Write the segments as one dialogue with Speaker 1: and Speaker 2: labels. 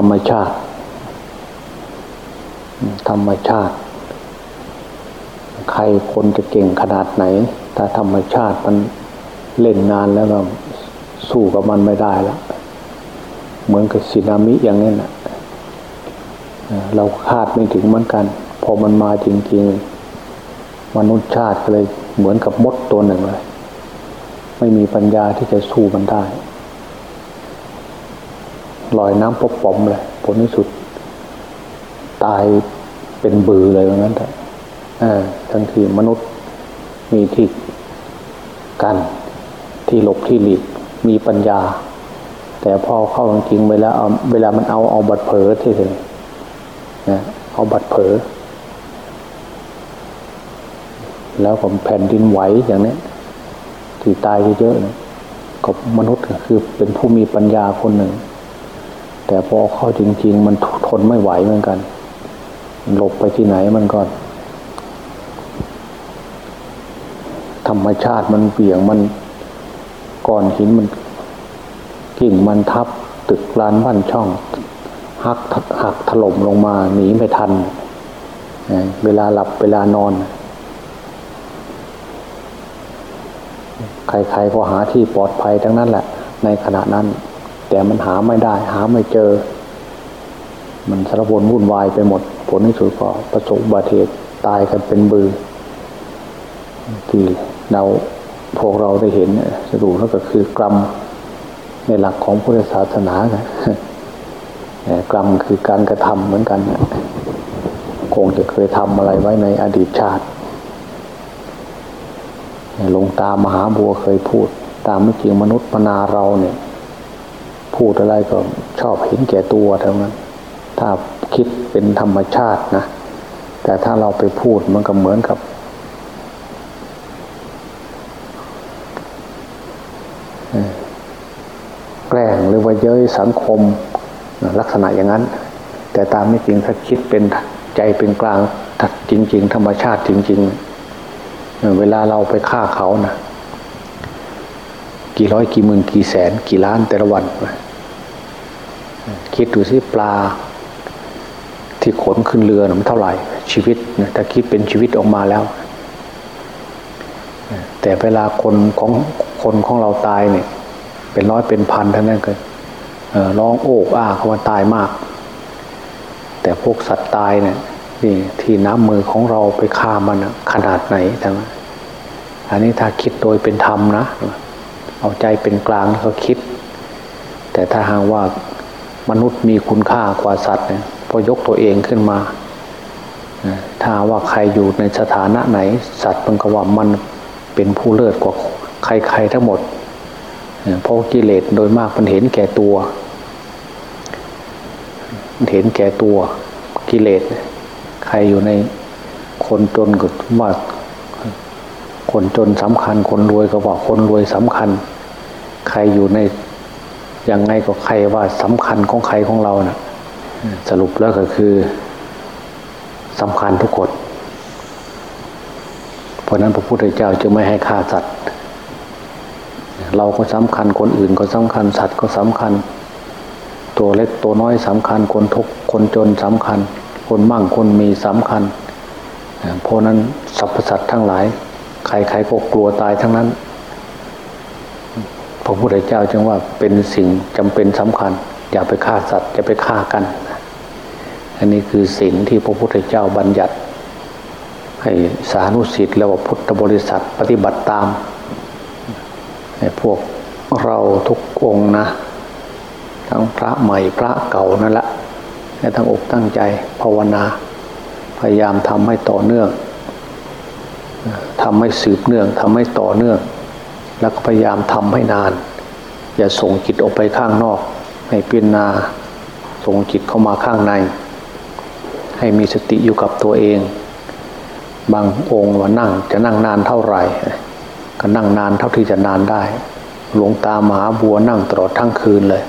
Speaker 1: ธรรมชาติ ธรรมชาติ ใครคนจะเก่งขนาดไหนถ้าธรรมชาติมันเล่นงานแล้วก็สู้กับมันไม่ได้แล้วเหมือนกับสึนามิอย่างนี้นะเราคาดไม่ถึงเหมือนกัน พอมันมาจริง ๆ มนุษย์ชาติก็เลยเหมือนกับมดตัวหนึ่งเลย ไม่มีปัญญาที่จะสู้มันได้ ลอยน้ำปบปอมเลยผลที่สุด ตายเป็นบือเลยว่างั้นแต่ทั้งที่มนุษย์มีที่กันที่หลบที่หลีกมีปัญญา แต่พอเข้าจริงๆเวลาเอาเวลามันเอาเอาบัตรเผลอที่เลยนะเอาบัตรเผลอแล้วก็แผ่นดินไหวอย่างนี้ที่ตายเยอะๆกับมนุษย์คือเป็นผู้มีปัญญาคนหนึ่ง แต่พอเข้าจริง ๆ มันทนไม่ไหวเหมือนกัน หลบไปที่ไหนมันก็ธรรมชาติมันเบี่ยงมันก้อนหินมันกิ่งมันทับตึกลานบ้านช่อง หักหักถล่มลงมาหนีไม่ทัน เวลาหลับเวลานอน ใครๆก็หาที่ปลอดภัยทั้งนั้นแหละ ในขณะนั้น แต่มันหาไม่ได้ หาไม่เจอ มันสารวนวุ่นวายไปหมด ผลที่สุดก็ประสบอุบัติเหตุตายกันเป็นบือที่เราพวกเราได้เห็นสรุปแล้วก็คือกรรมในหลักของพุทธศาสนาไงกรรมคือการกระทำเหมือนกันคงจะเคยทำอะไรไว้ในอดีตชาติหลวงตามหาบัวเคยพูด ตามไม่จริงมนุษย์มนาเราเนี่ย พูดอะไรก็ชอบเห็นแก่ตัวทั้งนั้น ถ้าคิดเป็นธรรมชาตินะ แต่ถ้าเราไปพูดมันก็เหมือนกับ แกล้งหรือว่าเย้ยสังคมลักษณะอย่างนั้น แต่ตามไม่จริงถ้าคิดเป็นใจเป็นกลางจริง ๆ ธรรมชาติจริง ๆ เวลาเราไปฆ่าเขานะกี่ร้อยกี่หมื่นกี่แสนกี่ล้านแต่ละวัน คิดดูสิปลา ที่ขนขึ้นเรือมันเท่าไหร่ ชีวิตนะถ้าคิดเป็นชีวิตออกมาแล้ว แต่เวลาคนของคนของเราตายเนี่ย เป็นร้อยเป็นพันท่านั้นก็ร้องโอกอ้าเขาว่าตายมาก แต่พวกสัตว์ตายเนี่ยนี่ที่น้ำมือของเราไปฆ่ามันขนาดไหนทั้งอันนี้ถ้าคิดโดยเป็นธรรมนะ เอาใจเป็นกลางเขาคิด แต่ถ้าหากว่า มนุษย์มีคุณค่ากว่าสัตว์เนี่ยพอยกตัวเองขึ้นมาถ้าว่าใครอยู่ในสถานะไหน สัตว์มันก็ว่ามันเป็นผู้เลิศกว่าใครๆทั้งหมดเพราะกิเลสโดยมากมันเห็นแก่ตัวมันเห็นแก่ตัวกิเลสใครอยู่ในคนจนก็ว่าคนจนสำคัญ คนรวยก็ว่าคนรวยสำคัญ ใครอยู่ใน ยังไงก็ใครว่าสำคัญของใครของเรานะ่ะสรุปแล้วก็คือสำคัญทุกคนเพราะนั้นพระพุทธเจ้าจึงไม่ให้ฆ่าสัตว์ เราก็สำคัญคนอื่นก็สำคัญสัตว์ก็สำคัญ ตัวเล็กตัวน้อยสำคัญคนทุกคนจนสำคัญ คนมั่งคนมีสำคัญ เพราะนั้นสรรพสัตว์ทั้งหลาย ใครๆก็กลัวตายทั้งนั้น ระพุทธเจ้าจึงว่าเป็นสิ่งจำเป็นสำคัญ อย่าไปฆ่าสัตว์อย่าไปฆ่ากัน อันนี้คือสิ่งที่พระพุทธเจ้าบัญญัติ ให้สานุสิทธิ์และว่าพุทธบริษัทปฏิบัติตามพวกเราทุกองนะ ทั้งพระใหม่พระเก่านั่นแหละและทั้งอกตั้งใจภาวนา พยายามทำให้ต่อเนื่องทำให้สืบเนื่องทำให้ต่อเนื่อง แล้วก็พยายามทำให้นาน อย่าส่งจิตออกไปข้างนอก ให้เปลี่ยนนาส่งจิตเข้ามาข้างใน ให้มีสติอยู่กับตัวเอง บางองค์ว่านั่งจะนั่งนานเท่าไหร่ ก็นั่งนานเท่าที่จะนานได้ หลวงตามหาบัวนั่งตลอดทั้งคืนเลย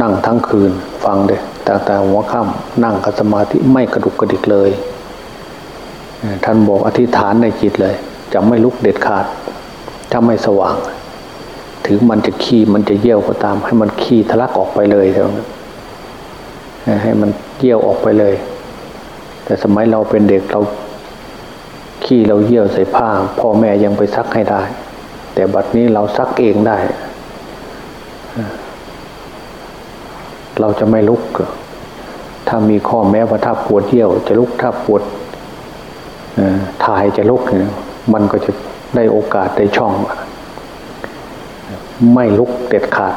Speaker 1: นั่งทั้งคืนฟังเด้แต่แต่หัวค่ำนั่งกับสมาธิไม่กระดุกกระดิกเลย ท่านบอกอธิษฐานในจิตเลย จะไม่ลุกเด็ดขาด ถ้าไม่สว่าง ถึงมันจะขี้มันจะเยี่ยวก็ตาม ให้มันขี้ทะลักออกไปเลยเท่านั้นให้มันเยี่ยวออกไปเลย แต่สมัยเราเป็นเด็กเราขี้เราเยี่ยวใส่ผ้า พ่อแม่ยังไปซักให้ได้ แต่บัดนี้เราซักเองได้ เราจะไม่ลุก ถ้ามีข้อแม้ว่าถ้าปวดเยี่ยว จะลุกถ้าปวดถ่ายจะลุกเนี่ย มันก็จะได้โอกาสได้ช่อง ไม่ลุกเด็ดขาด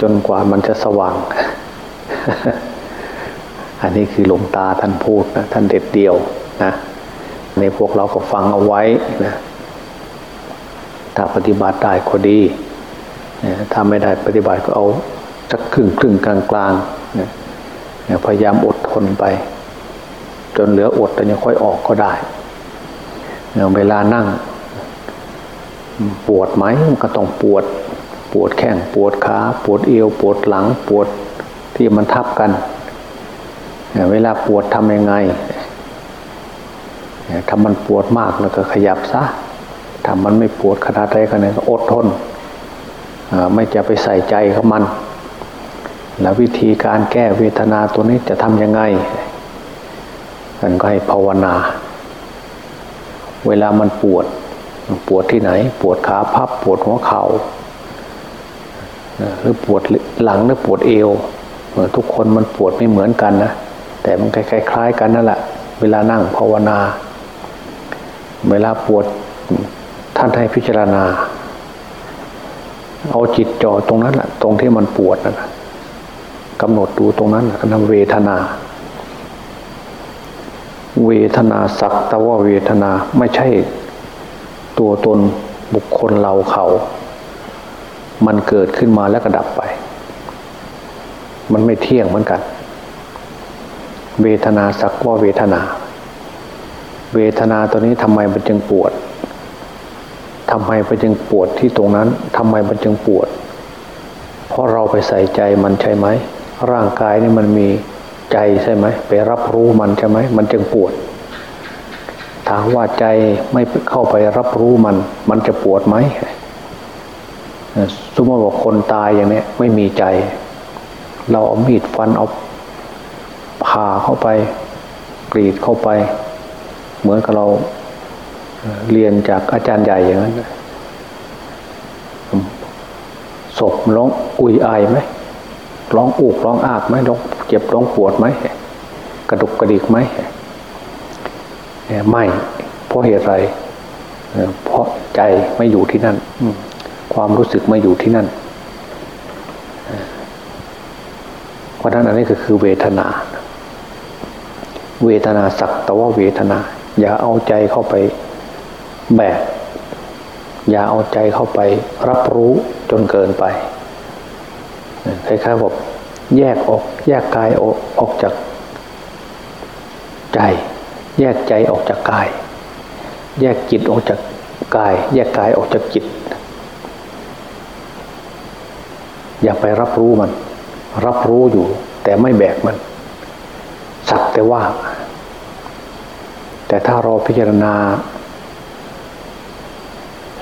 Speaker 1: จนกว่ามันจะสว่าง อันนี้คือหลวงตาท่านพูดนะท่านเด็ดเดียวนะในพวกเราก็ฟังเอาไว้นะถ้าปฏิบัติได้ก็ดีถ้าไม่ได้ปฏิบัติก็เอาสักครึ่งครึ่งกลางกลางนะพยายามอดทนไป จนเหลืออดแต่ยังค่อยออกก็ได้ เวลานั่ง ปวดไหมก็ต้องปวด ปวดแข้งปวดขาปวดเอวปวดหลังปวดที่มันทับกัน เวลาปวดทำยังไงถ้ามันปวดมากแล้วก็ขยับซะถ้ามันไม่ปวดขนาดใดก็เนี่ยอดทนไม่จะไปใส่ใจกับมัน แล้ววิธีการแก้เวทนาตัวนี้จะทำยังไงมันก็ให้ภาวนา เวลามันปวด ปวดที่ไหน ปวดขาพับ ปวดหัวเขา่าหรือปวดหลังหรือปวดเอวทุกคนมันปวดไม่เหมือนกันนะแต่มันคล้ายๆกันนั่นแหละเวลานั่งภาวนา เวลาปวดท่านให้พิจารณา เอาจิตจ่อตรงนั้นแหละตรงที่มันปวดนะกำหนดดูตรงนั้นก็นำเวทนา เวทนาสักตะว่าเวทนาไม่ใช่ตัวตนบุคคลเราเขา มันเกิดขึ้นมาแล้วก็ดับไป มันไม่เที่ยงเหมือนกัน เวทนาสักว่าเวทนา เวทนาตัวนี้ทำไมมันจึงปวดทำไมมันจึงปวดที่ตรงนั้นทำไมมันจึงปวด เพราะเราไปใส่ใจมันใช่ไหม ร่างกายนี่มันมี ใจใช่ไหมไปรับรู้มันใช่ไหมมันจึงปวดถามว่าใจไม่เข้าไปรับรู้มัน มันจะปวดไหมสมมติว่าคนตายอย่างนี้ไม่มีใจ เราเอามีดฟันเอาผ่าเข้าไป กรีดเข้าไป เหมือนกับเราเรียนจากอาจารย์ใหญ่อย่างนั้นศพร้องอุยอายไหมร้องอุกร้องอากไหมร้อง เจ็บร้องปวดไหมกระดุกกระดิกไหมไม่ เพราะเหตุไรเพราะใจไม่อยู่ที่นั่นความรู้สึกไม่อยู่ที่นั่นเพราะนั้นอันนี้ก็คือเวทนา เวทนาสักแต่ว่าเวทนา อย่าเอาใจเข้าไปแบกอย่าเอาใจเข้าไปรับรู้จนเกินไปคล้ายๆบอก แยกออก แยกกายออกออกจากใจ แยกใจออกจากกาย แยกจิตออกจากกาย แยกกายออกจากจิต อย่าไปรับรู้มัน รับรู้อยู่ แต่ไม่แบกมัน สักแต่ว่า แต่ถ้าเราพิจารณา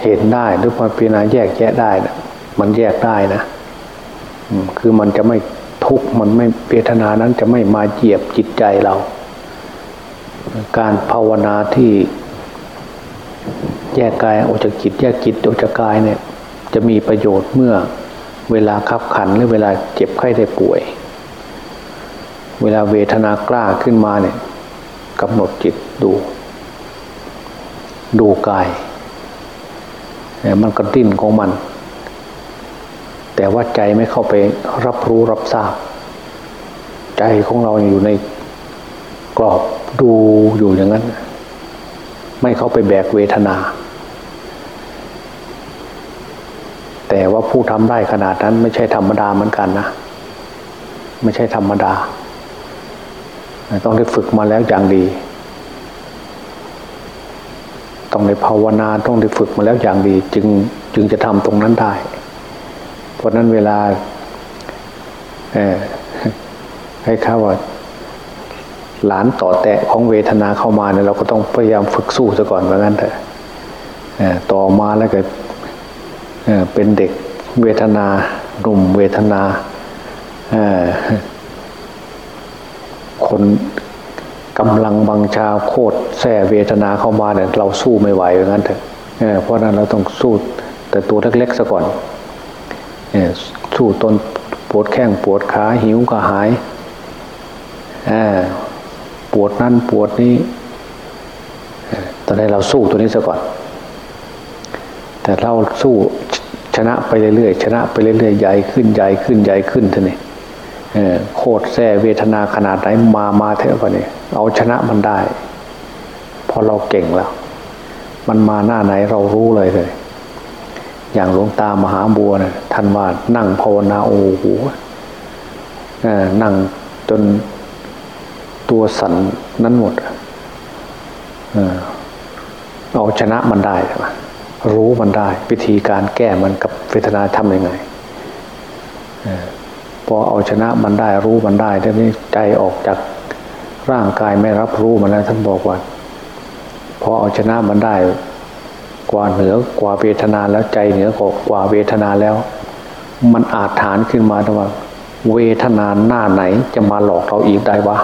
Speaker 1: เห็นได้หรือพิจารณาแยกแยะได้นะมันแยกได้นะคือมันจะไม่ ทุกข์มันไม่เวทนานั้นจะไม่มาเหยียบจิตใจเรา การภาวนาที่แยกกายออกจากจิตแยกจิตออกจากกายเนี่ยจะมีประโยชน์เมื่อเวลาขับขันหรือเวลาเจ็บไข้ได้ป่วย เวลาเวทนากล้าขึ้นมาเนี่ยกำหนดจิตดู ดูกายมันก็ดิ้นของมัน แต่ว่าใจไม่เข้าไปรับรู้รับทราบ ใจของเราอยู่ในกรอบดูอยู่อย่างนั้น ไม่เข้าไปแบกเวทนา แต่ว่าผู้ทำได้ขนาดนั้นไม่ใช่ธรรมดาเหมือนกันนะไม่ใช่ธรรมดา ต้องได้ฝึกมาแล้วอย่างดี ต้องในภาวนาต้องได้ฝึกมาแล้วอย่างดี จึงจึงจะทำตรงนั้นได้ ราะนั้นเวลาให้ข้าว่าหลานต่อแตะของเวทนาเข้ามาเนี่ยเราก็ต้องพยายามฝึกสู้ซะก่อนเหมือนกันเถอะต่อมาแล้วก็เป็นเด็กเวทนาหนุ่มเวทนาคนกำลังบังชาโคตรแส่เวทนาเข้ามาเนี่ยเราสู้ไม่ไหวอย่างนั้นเถอะเพราะนั้นเราต้องสู้แต่ตัวเล็กๆซะก่อน สู้ตนปวดแข้งปวดขาหิวก็หายปวดนั่นปวดนี้ตอนนี้เราสู้ตัวนี้ซะก่อน แต่เราสู้ชนะไปเรื่อยๆชนะไปเรื่อยๆใหญ่ขึ้นใหญ่ขึ้นใหญ่ขึ้นท่านี่โคตรแท้เวทนาขนาดไหนมามาเท่านี้เอาชนะมันได้ พอเราเก่งแล้ว มันมาหน้าไหนเรารู้เลยเลย อย่างหลวงตามหาบัวนะท่านว่านั่งภาวนาโอ้โหนั่งจนตัวสั่นนั้นหมดเอาชนะมันได้ รู้มันได้ วิธีการแก้มันกับเวทนาทำยังไงพอเอาชนะมันได้รู้มันได้ได้ไม่ใจออกจากร่างกายไม่รับรู้มันแล้วท่านบอกว่า พอเอาชนะมันได้ กว่าเหนือกว่าเวทนาแล้วใจเหนือกกว่าเวทนาแล้ว มันอาจฐานขึ้นมาว่า เวทนาหน้าไหนจะมาหลอกเราอีกได้วะ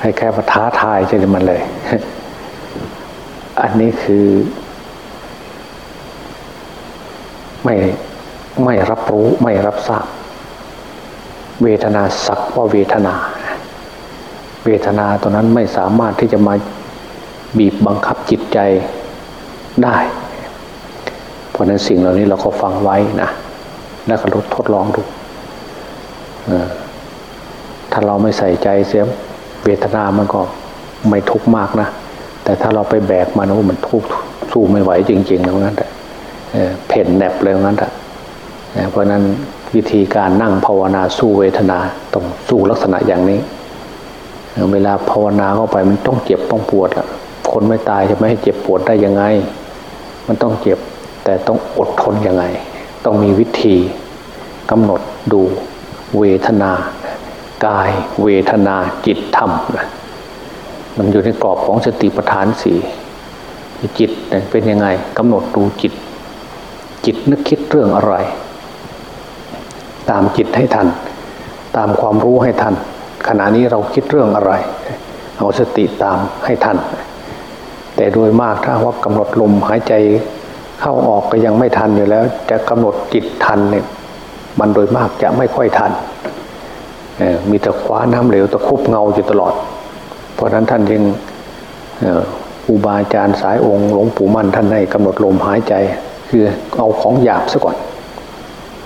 Speaker 1: ให้แค่มาท้าทายใช่ไหมมันเลย อันนี้คือ ไม่ไม่รับรู้ไม่รับทราบ เวทนาสักว่าเวทนา เวทนาตอนนั้นไม่สามารถที่จะมาบีบบังคับจิตใจได้ ราะนั้นสิ่งเหล่านี้เราก็ฟังไว้นะแล้วก็ทดลองดูถ้าเราไม่ใส่ใจเสียเวทนามันก็ไม่ทุกข์มากนะแต่ถ้าเราไปแบกมันโอ้มันทุกข์สู้ไม่ไหวจริงๆแล้วงั้นแต่เพ่นแนบเลยงั้นแต่เพราะนั้นวิธีการนั่งภาวนาสู้เวทนาต้องสู้ลักษณะอย่างนี้ เวลาภาวนาเข้าไปมันต้องเจ็บต้องปวดอะคนไม่ตายจะไม่ให้เจ็บปวดได้ยังไง มันต้องเจ็บ แต่ต้องอดทนยังไง ต้องมีวิธีกำหนดดูเวทนา กายเวทนาจิตธรรมมันอยู่ในกรอบของสติปัฏฐานสี่จิตเป็นยังไงกำหนดดูจิต จิตนึกคิดเรื่องอะไร ตามจิตให้ทัน ตามความรู้ให้ทัน ขณะนี้เราคิดเรื่องอะไร เอาสติตามให้ทัน แต่โดยมากถ้าว่ากำหนดลมหายใจ เข้าออกก็ยังไม่ทันอยู่แล้ว จะกำหนดจิตทันเนี่ยมันโดยมากจะไม่ค่อยทันมีแต่คว้าน้ำเหลวตะคุบเงาอยู่ตลอด เพราะนั้นท่านยังอุบาจารย์สายองค์หลวงปู่มั่นท่านให้กำหนดลมหายใจ คือเอาของหยาบซะก่อน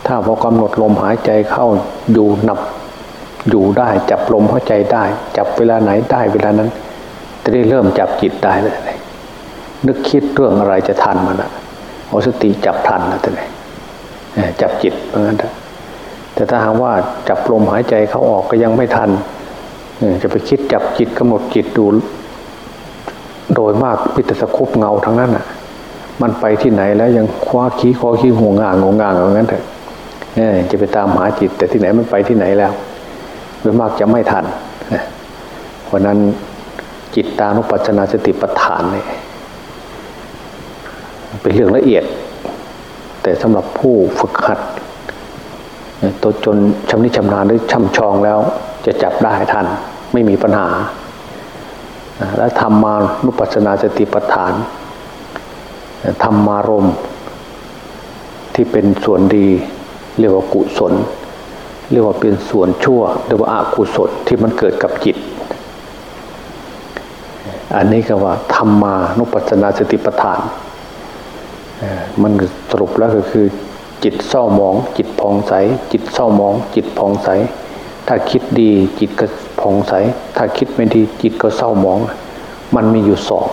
Speaker 1: ถ้าพอกำหนดลมหายใจเข้าอยู่นับอยู่ได้จับลมหายใจได้ จับเวลาไหนได้เวลานั้นจะได้เริ่มจับจิตได้เลยนึกคิดเรื่องอะไรจะทันมันอะ เอาสติจับทันนะท่านจับจิตเพราะงั้นแต่ถ้าหากว่าจับลมหายใจเขาออกก็ยังไม่ทันจะไปคิดจับจิตกำหนดจิตดู โดยมากพิจารคุบเงาทั้งนั้นอะ มันไปที่ไหนแล้วยังคว้าขี้คอขี้หัวงางงงางอย่างนั้นเถอะจะไปตามหาจิต แต่ที่ไหนมันไปที่ไหนแล้วโดยมากจะไม่ทันเพราะนั้นจิตตานุปัจนาสติปัฏฐานเนี่ย เป็นเรื่องละเอียด แต่สำหรับผู้ฝึกหัดตัวจนชำนิชำนาญหรือช่ำชองแล้วจะจับได้ทันไม่มีปัญหา และทำมานุปัสนาสติปัฏฐานธรรมารมที่เป็นส่วนดีเรียกว่ากุศล เรียกว่าเป็นส่วนชั่วเรียกว่าอากุศลที่มันเกิดกับจิต อันนี้ก็ว่าธรรมานุปัสสนาสติปัฏฐาน มันสรุปแล้วก็คือจิตเศร้ามอง จิตผ่องใส จิตเศร้ามอง จิตผ่องใส ถ้าคิดดีจิตก็ผ่องใส ถ้าคิดไม่ดีจิตก็เศร้ามอง มันมีอยู่สอง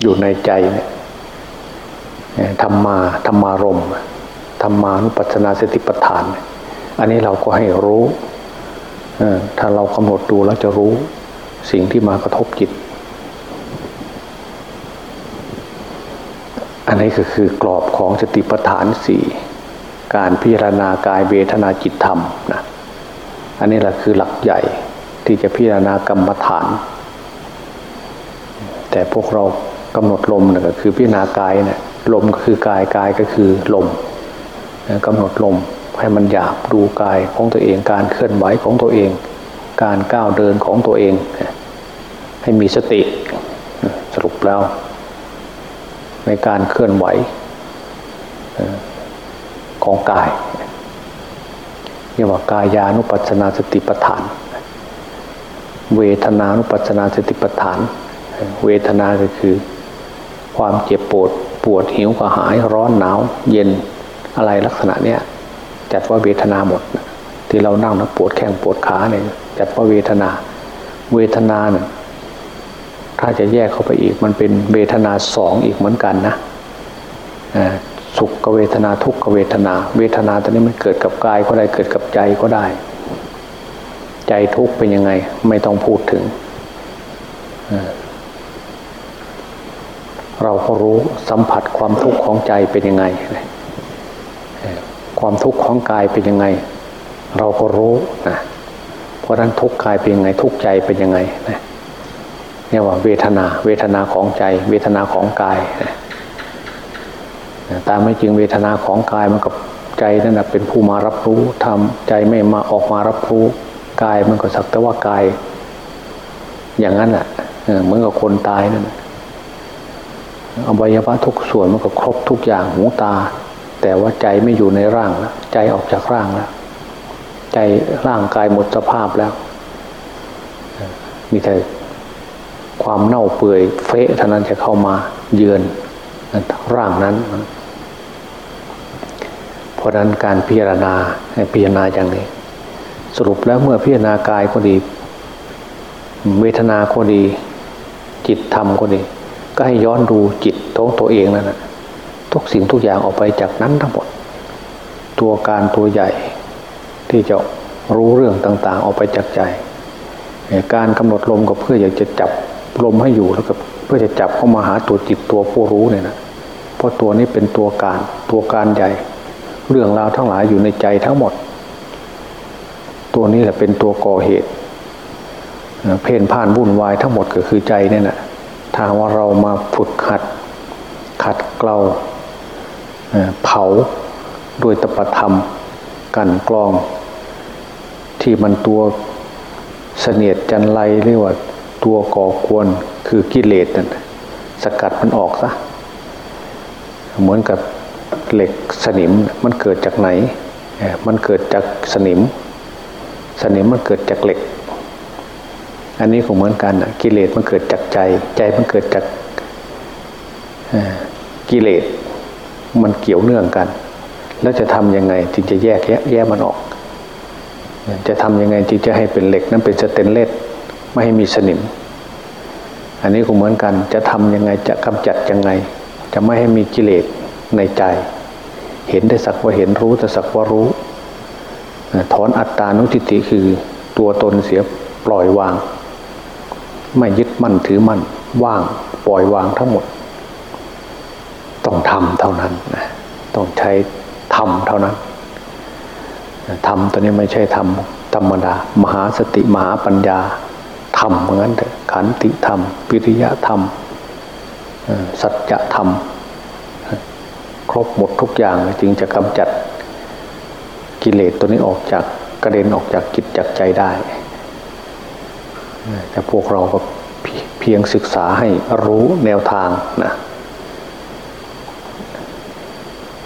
Speaker 1: อยู่ในใจเนี่ยธรรมาธรรมารมธรรมานุปัสนาสติปัฏฐาน อันนี้เราก็ให้รู้ถ้าเรากำหนดดูแล้วจะรู้สิ่งที่มากระทบจิต นนี้ก็คือกรอบของสติปัฏฐานสี่การพิจารณากายเวทนาจิตธรรมนะอันนี้แหละคือหลักใหญ่ที่จะพิจารณากรรมฐาน แต่พวกเรากำหนดลมนะก็คือพิจารณากายเนะี่ยลมก็คือกายกายก็คือลมกำหนดลมให้มันหยาบดูกายของตัวเองการเคลื่อนไหวของตัวเอง การก้าวเดินของตัวเอง ให้มีสติสรุปแล้ว ในการเคลื่อนไหวของกายเรียกว่ากายานุปัสนาสติปัฏฐาน เวทนานุปัสนาสติปัฏฐาน เวทนาก็คือความเจ็บปวดปวดหิวกระหายร้อนหนาวเย็นอะไรลักษณะเนี้ยจัดว่าเวทนาหมด ที่เรานั่งนะปวดแข้งปวดขาเนี่ยจัดว่าเวทนา เวทนาเนี่ย ถ้าจะแยกเข้าไปอีกมันเป็นเวทนาสองอีกเหมือนกันนะสุขกเวทนาทุกขเวทนา เวทนาตอนนี้มันเกิดกับกายก็ได้เกิดกับใจก็ได้ ใจทุกเป็นยังไง ไม่ต้องพูดถึง เราก็รู้สัมผัสความทุกข์ของใจเป็นยังไง ความทุกข์ของกายเป็นยังไง เราก็รู้นะเพราะนั้นทุกข์กายเป็นยังไง ทุกข์ใจเป็นยังไงนะ เนี่ยว่าเวทนา เวทนาของใจ เวทนาของกายตามไม่จริงเวทนาของกายมันกับใจนั่นแหะเป็นผู้มารับรู้ทำใจไม่มาออกมารับรู้กายมันก็สักแต่ว่ากาย อย่างนั้นแหละเหมือนกับคนตายนั่นอวัยวะทุกส่วนมันก็ครบทุกอย่างหูตา แต่ว่าใจไม่อยู่ในร่างแล้วใจออกจากร่างแล้วใจร่างกายหมดสภาพแล้ว มีแต่ ความเน่าเปื่อยเฟะเท่านั้นจะเข้ามาเยือนร่างนั้น เพราะนั้นการพิจารณาพิจารณาอย่างนี้ สรุปแล้วเมื่อพิจารณากายก็ดี เวทนาก็ดี จิตธรรมก็ดี ก็ให้ย้อนดูจิตของตัวเองนั่นนะทุกสิ่งทุกอย่างออกไปจากนั้นทั้งหมด ตัวการตัวใหญ่ที่จะรู้เรื่องต่าง ๆ ออกไปจากใจ การกำหนดลมก็เพื่ออยากจะจับ ลมให้อยู่แล้วก็เพื่อจะจับเข้ามาหาตัวจิตตัวผู้รู้เนี่ยนะเพราะตัวนี้เป็นตัวการตัวการใหญ่ เรื่องราวทั้งหลายอยู่ในใจทั้งหมด ตัวนี้แหละเป็นตัวก่อเหตุ เพนพ่านวุ่นวายทั้งหมดก็คือใจเนี่ยนะถ้าว่าเรามาฝึกขัด ขัดเกลาเผาด้วยตปธรรม กันกลอง ที่มันตัวเสนียดจันไรเรียกว่า ตัวก่อกวนคือกิเลสนั่นสกัดมันออกซะเหมือนกับเหล็กสนิมมันเกิดจากไหน มันเกิดจากสนิม สนิมมันเกิดจากเหล็ก อันนี้ก็เหมือนกันกิเลสมันเกิดจากใจ ใจมันเกิดจากกิเลสมันเกี่ยวเนื่องกัน แล้วจะทำยังไงจึงจะแยกแยะแยะมันออก จะทำยังไงจึงจะให้เป็นเหล็กนั้นเป็นสเตนเลส ไม่ให้มีสนิม อันนี้ก็เหมือนกันจะทำยังไงจะกำจัดยังไง จะไม่ให้มีกิเลสในใจ เห็นได้สักว่าเห็นรู้แต่สักว่ารู้ถอนอัตตานุทิติคือตัวตนเสียปล่อยวาง ไม่ยึดมั่นถือมั่นว่างปล่อยวางทั้งหมด ต้องทำเท่านั้นนะต้องใช้ทำเท่านั้นทำตัวนี้ไม่ใช่ทำธรรมดา มหาสติมหาปัญญา ธรรมเหมือนกันแต่ขันติธรรม ปิริยธรรมสัจธรรม ครบหมดทุกอย่างจึงจะกำจัดกิเลสตัวนี้ออกจากกระเด็นออกจากจิตจากใจได้ แต่พวกเราก็เพียงศึกษาให้รู้แนวทางนะ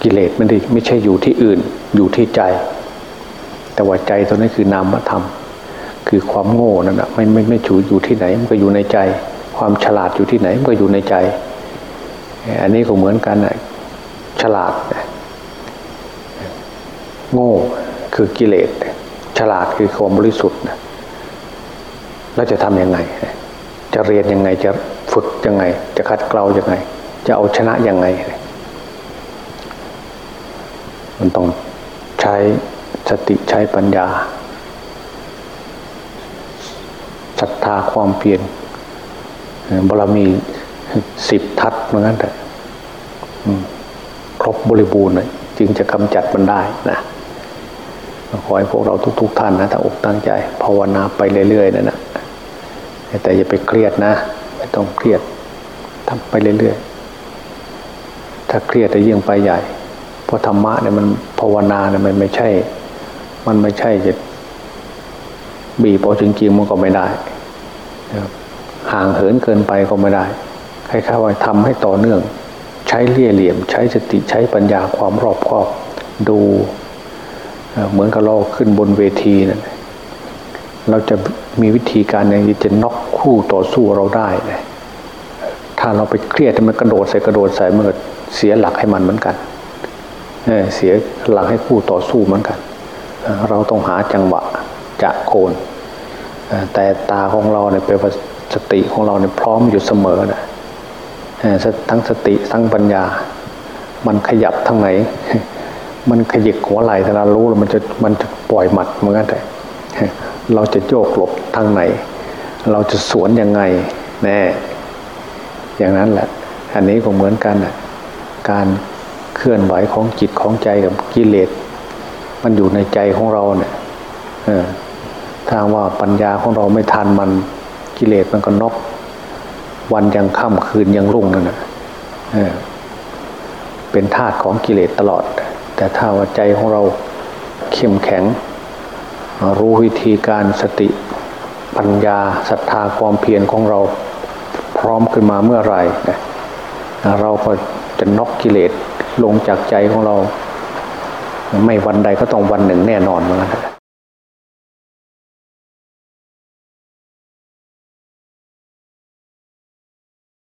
Speaker 1: กิเลสไม่ได้ไม่ใช่อยู่ที่อื่นอยู่ที่ใจ แต่ว่าใจตัวนี้คือนามธรรม คือความโง่นั่นแหะไม่ไม่ไม่ฉูอยู่ที่ไหนมันก็อยู่ในใจ ความฉลาดอยู่ที่ไหนมันก็อยู่ในใจ อันนี้ก็เหมือนกันนะฉลาด โง่คือกิเลส ฉลาดคือความบริสุทธิ์แล้วจะทำยังไง จะเรียนยังไงจะฝึกยังไง จะคัดเกลายังไง จะเอาชนะยังไง มันต้องใช้สติใช้ปัญญา ศรัทธาความเพียรบารมีสิบทัศเหมือนกันแต่ครบบริบูรณ์เลยจึงจะกำจัดมันได้นะขอให้พวกเราทุกๆทท่านนะตั้งอกตั้งใจภาวนาไปเรื่อยๆนะนะแต่อย่าไปเครียดนะ ไม่ต้องเครียดทำไปเรื่อยๆถ้าเครียดจะยิ่งไปใหญ่ เพราะธรรมะเนี่ยมันภาวนาเนี่ยมันไม่ใช่ มันไม่ใช่จะบีบเอาจริงๆมันก็ไม่ได้ ห่างเหินเกินไปก็ไม่ได้คล้ายๆว่าทำให้ต่อเนื่อง ใช้เลี่ยเหลี่ยม ใช้สติใช้ปัญญาความรอบคอบดูเหมือนกับเราขึ้นบนเวทีนั่นเราจะมีวิธีการอย่างที่จะน็อกคู่ต่อสู้เราได้นะถ้าเราไปเครียดมันกระโดดใส่กระโดดใส่มันก็เสียหลักให้มันเหมือนกันเเสียหลักให้คู่ต่อสู้เหมือนกัน เราต้องหาจังหวะจะโคน แต่ตาของเราเนี่ยเป็นสติของเราเนี่ยพร้อมอยู่เสมอนะทั้งสติทั้งปัญญา มันขยับทางไหน มันขยิกหัวไหล่ถ้าเรารู้แล้วมันจะมันจะปล่อยหมัดเหมือนกันแต่เราจะโยกหลบทางไหน เราจะสวนยังไงแน่อย่างนั้นแหละ อันนี้ก็เหมือนกันนะการเคลื่อนไหวของจิตของใจกับกิเลสมันอยู่ในใจของเราเนี่ย เออถ้าว่าปัญญาของเราไม่ทันมันกิเลสมันก็นอกวันยังค่ำคืนยังรุ่งนั่นนะเออเป็นธาตุของกิเลสตลอด แต่ถ้าว่าใจของเราเข้มแข็ง รู้วิธีการสติปัญญาศรัทธาความเพียรของเรา พร้อมขึ้นมาเมื่อไหร่เราก็จะนกกิเลสลงจากใจของเรา ไม่วันใดก็ต้องวันหนึ่งแน่นอนเหมือนกัน